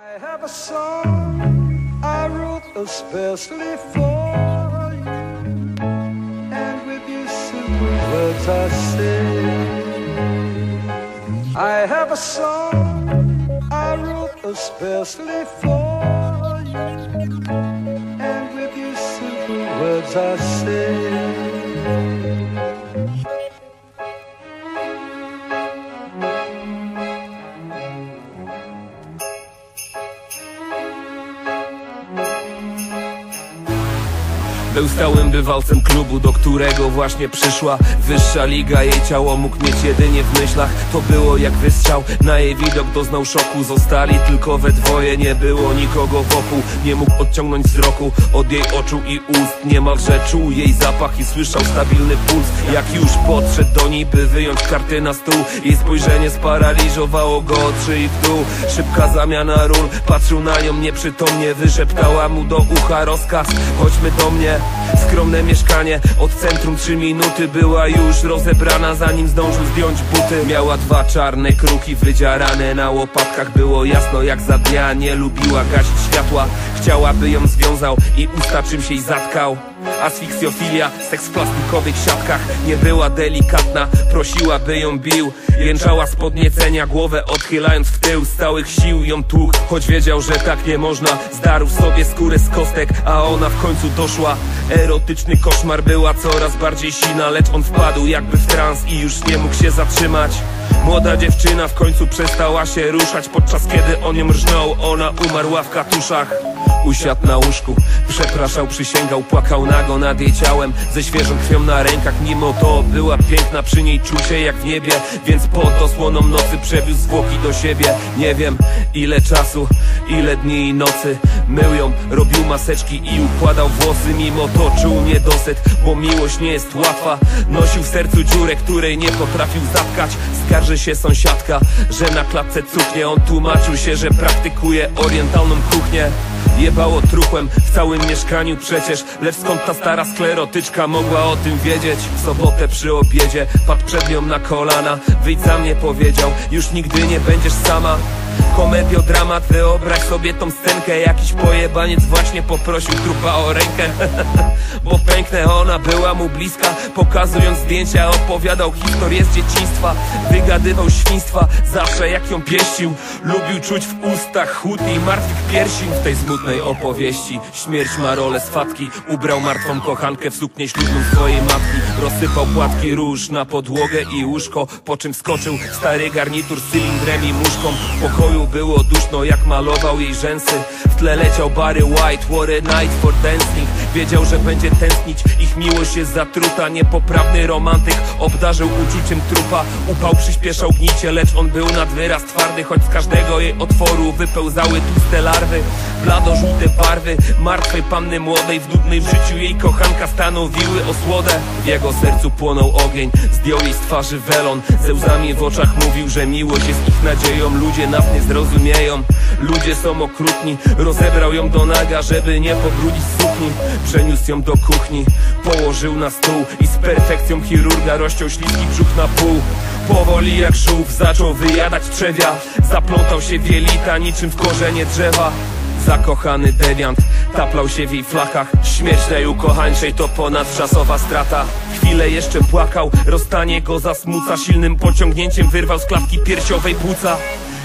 I have a song I wrote especially for you, and with these simple words I say, I have a song I wrote especially for you, and with these simple words I say. Był stałym bywalcem klubu, do którego właśnie przyszła Wyższa liga, jej ciało mógł mieć jedynie w myślach. To było jak wystrzał, na jej widok. Doznał szoku Zostali tylko we dwoje, nie było nikogo wokół. Nie mógł odciągnąć wzroku od jej oczu i ust. Niemalże czuł jej zapach i słyszał stabilny puls. Jak już podszedł do niej, by wyjąć karty na stół Jej spojrzenie sparaliżowało go oczy i w dół. Szybka zamiana ról, patrzył na nią nieprzytomnie Wyszeptała mu do ucha rozkaz, chodźmy do mnie Skromne mieszkanie, od centrum trzy minuty Była już rozebrana, zanim zdążył zdjąć buty. Miała dwa czarne kruki wydziarane na łopatkach. Było jasno jak za dnia, nie lubiła gasić światła. Chciała by ją związał i usta czymś jej zatkał Asfiksjofilia, seks w plastikowych siatkach. Nie była delikatna, prosiła by ją bił. Jęczała z podniecenia, głowę odchylając w tył. Z całych sił ją tłukł, choć wiedział, że tak nie można. Zdarł sobie skórę z kostek, a ona w końcu doszła. Erotyczny koszmar była coraz bardziej sina Lecz on wpadł jakby w trans i już nie mógł się zatrzymać. Młoda dziewczyna w końcu przestała się ruszać Podczas kiedy on ją rżnął, ona umarła w katuszach Usiadł na łóżku, przepraszał, przysięgał, płakał nago nad jej ciałem. Ze świeżą krwią na rękach, mimo to była piękna Przy niej czuł się jak w niebie, więc pod osłoną nocy przewiózł zwłoki do siebie. Nie wiem ile czasu, ile dni i nocy Mył ją, robił maseczki i układał włosy Mimo to czuł niedosyt, bo miłość nie jest łatwa. Nosił w sercu dziurę, której nie potrafił zatkać. Skarży się sąsiadka, że na klatce cuchnie. On tłumaczył się, że praktykuje orientalną kuchnię. Jebało truchłem w całym mieszkaniu przecież Lecz skąd ta stara sklerotyczka mogła o tym wiedzieć? W sobotę przy obiedzie padł przed nią na kolana. Wyjdź za mnie powiedział, już nigdy nie będziesz sama Komediodramat, wyobraź sobie tą scenkę. Jakiś pojebaniec właśnie poprosił trupa o rękę. Bo pęknę, ona była mu bliska. Pokazując zdjęcia opowiadał historię z dzieciństwa. Wygadywał świństwa, zawsze jak ją pieścił. Lubił czuć w ustach chłód i martwych piersi W tej smutnej opowieści Śmierć ma rolę swatki. Ubrał martwą kochankę w suknię ślubną swojej matki. Rozsypał płatki róż na podłogę i łóżko Po czym skoczył stary garnitur z cylindrem i muszką. W pokoju było duszno jak malował jej rzęsy. W tle leciał Barry White, what a night for dancing. Wiedział, że będzie tęsknić, ich miłość jest zatruta. Niepoprawny romantyk obdarzył uczuciem trupa. Upał przyspieszał gnicie, lecz on był nad wyraz twardy Choć z każdego jej otworu wypełzały tłuste larwy Blado-żółte barwy martwej panny młodej W nudnej w życiu jej kochanka stanowiły osłodę. W jego sercu płonął ogień, zdjął jej z twarzy welon. Ze łzami w oczach mówił, że miłość jest ich nadzieją. Ludzie nas nie zrozumieją, ludzie są okrutni. Rozebrał ją do naga, żeby nie pobrudzić sukni. Przeniósł ją do kuchni, położył na stół I z perfekcją chirurga rozciął śliski brzuch na pół. Powoli jak żółw zaczął wyjadać trzewia. Zaplątał się w jelita niczym w korzenie drzewa Zakochany dewiant taplał się w jej flakach Śmierć najukochańszej to ponadczasowa strata. Chwilę jeszcze płakał, rozstanie go zasmuca. Silnym pociągnięciem wyrwał z klatki piersiowej płuca.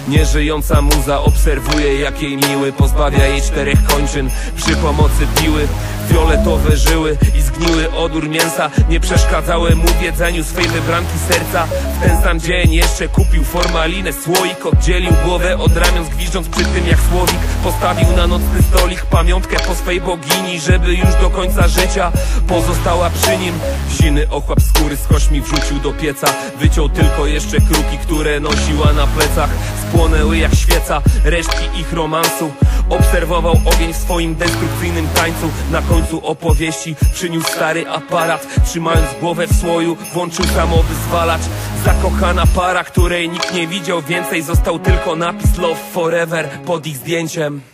Nieżyjąca muza obserwuje jak jej miły Pozbawia jej czterech kończyn. Przy pomocy piły Fioletowe żyły i zgniły odór mięsa. Nie przeszkadzały mu w jedzeniu swej wybranki serca. W ten sam dzień jeszcze kupił formalinę Słoik oddzielił głowę od ramion Zgwiżdżąc przy tym jak słowik. Postawił na nocny stolik pamiątkę po swej bogini Żeby już do końca życia pozostała przy nim. Ziny ochłap skóry z kośmi wrzucił do pieca. Wyciął tylko jeszcze kruki, które nosiła na plecach. Spłonęły jak świeca resztki ich romansu. Obserwował ogień w swoim destrukcyjnym tańcu. Na końcu opowieści przyniósł stary aparat. Trzymając głowę w słoju włączył samowyzwalacz Zakochana para, której nikt nie widział więcej Został tylko napis Love Forever pod ich zdjęciem